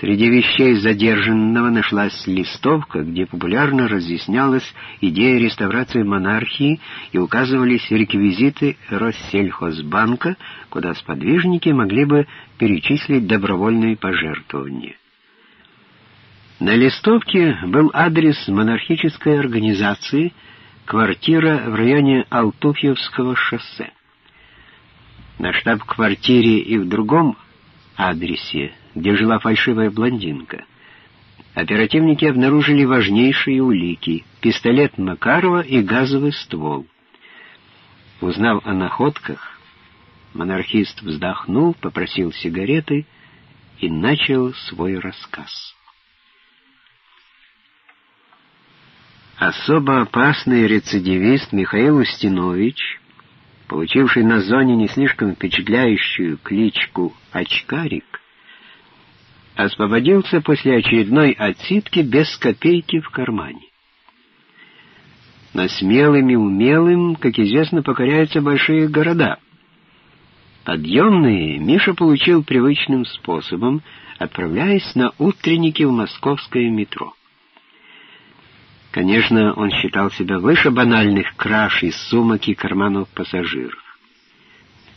Среди вещей задержанного нашлась листовка, где популярно разъяснялась идея реставрации монархии и указывались реквизиты Россельхозбанка, куда сподвижники могли бы перечислить добровольные пожертвования. На листовке был адрес монархической организации, квартира в районе Алтуфьевского шоссе. На штаб-квартире и в другом адресе где жила фальшивая блондинка. Оперативники обнаружили важнейшие улики — пистолет Макарова и газовый ствол. Узнав о находках, монархист вздохнул, попросил сигареты и начал свой рассказ. Особо опасный рецидивист Михаил Устинович, получивший на зоне не слишком впечатляющую кличку «Очкарик», освободился после очередной отсидки без копейки в кармане. Но смелым и умелым, как известно, покоряются большие города. Подъемные Миша получил привычным способом, отправляясь на утренники в московское метро. Конечно, он считал себя выше банальных краж из сумок и карманов пассажиров.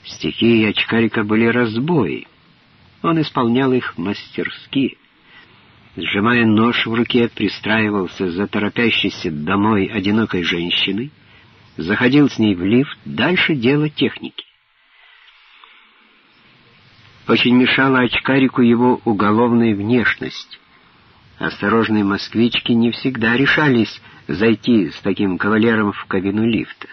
Стихи очкарика были разбои, он исполнял их мастерски. Сжимая нож в руке, пристраивался за торопящейся домой одинокой женщиной, заходил с ней в лифт, дальше дело техники. Очень мешала очкарику его уголовная внешность. Осторожные москвички не всегда решались зайти с таким кавалером в кабину лифта.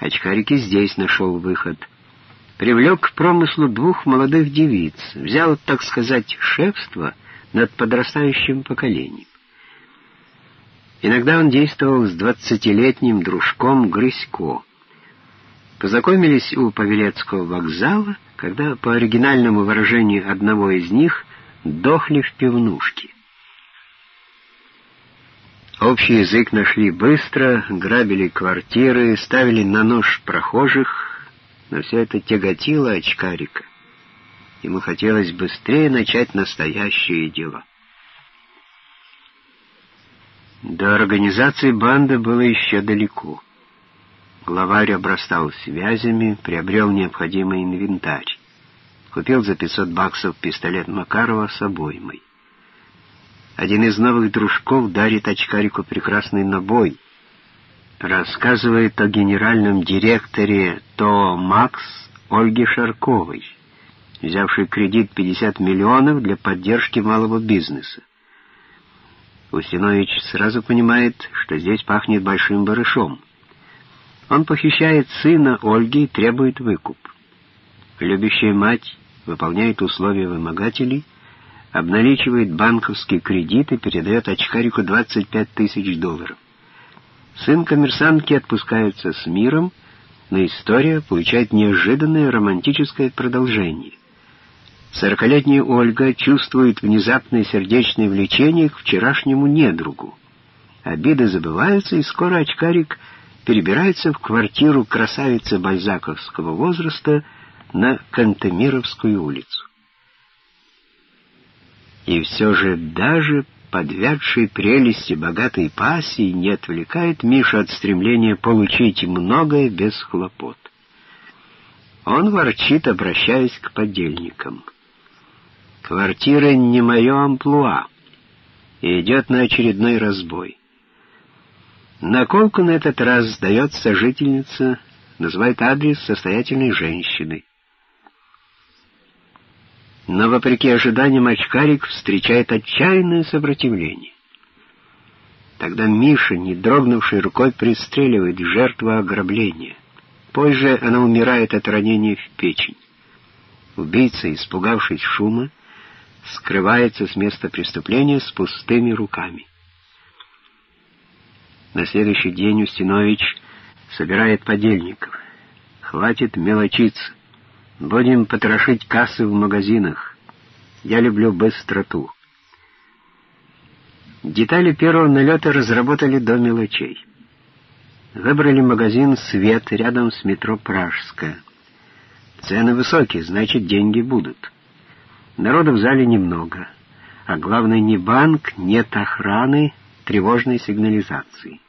Очкарик и здесь нашел выход — привлек к промыслу двух молодых девиц, взял, так сказать, шефство над подрастающим поколением. Иногда он действовал с двадцатилетним дружком Грысько. Познакомились у Павелецкого вокзала, когда, по оригинальному выражению одного из них, дохли в пивнушке. Общий язык нашли быстро, грабили квартиры, ставили на нож прохожих, но все это тяготило очкарика. Ему хотелось быстрее начать настоящие дела. До организации банды было еще далеко. Главарь обрастал связями, приобрел необходимый инвентарь. Купил за 500 баксов пистолет Макарова с обоймой. Один из новых дружков дарит очкарику прекрасный набой, рассказывает о генеральном директоре ТО «Макс» Ольге Шарковой, взявшей кредит 50 миллионов для поддержки малого бизнеса. Устинович сразу понимает, что здесь пахнет большим барышом. Он похищает сына Ольги и требует выкуп. Любящая мать выполняет условия вымогателей, обналичивает банковский кредит и передает очкарику 25 тысяч долларов. Сын коммерсантки отпускается с миром, но история получает неожиданное романтическое продолжение. Сорокалетняя Ольга чувствует внезапное сердечное влечение к вчерашнему недругу. Обиды забываются, и скоро очкарик перебирается в квартиру красавицы бальзаковского возраста на Кантемировскую улицу. И все же даже подвядшей прелести богатой пассии не отвлекает Миша от стремления получить многое без хлопот. Он ворчит, обращаясь к подельникам. «Квартира не мое амплуа» и идет на очередной разбой. Наколку на этот раз сдает сожительница, называет адрес состоятельной женщины но, вопреки ожиданиям, очкарик встречает отчаянное сопротивление. Тогда Миша, не дрогнувшей рукой, пристреливает жертву ограбления. Позже она умирает от ранения в печень. Убийца, испугавшись шума, скрывается с места преступления с пустыми руками. На следующий день Устинович собирает подельников. Хватит мелочиться. Будем потрошить кассы в магазинах. Я люблю быстроту. Детали первого налета разработали до мелочей. Выбрали магазин «Свет» рядом с метро «Пражская». Цены высокие, значит, деньги будут. Народу в зале немного. а главное, ни банк, нет охраны, тревожной сигнализации.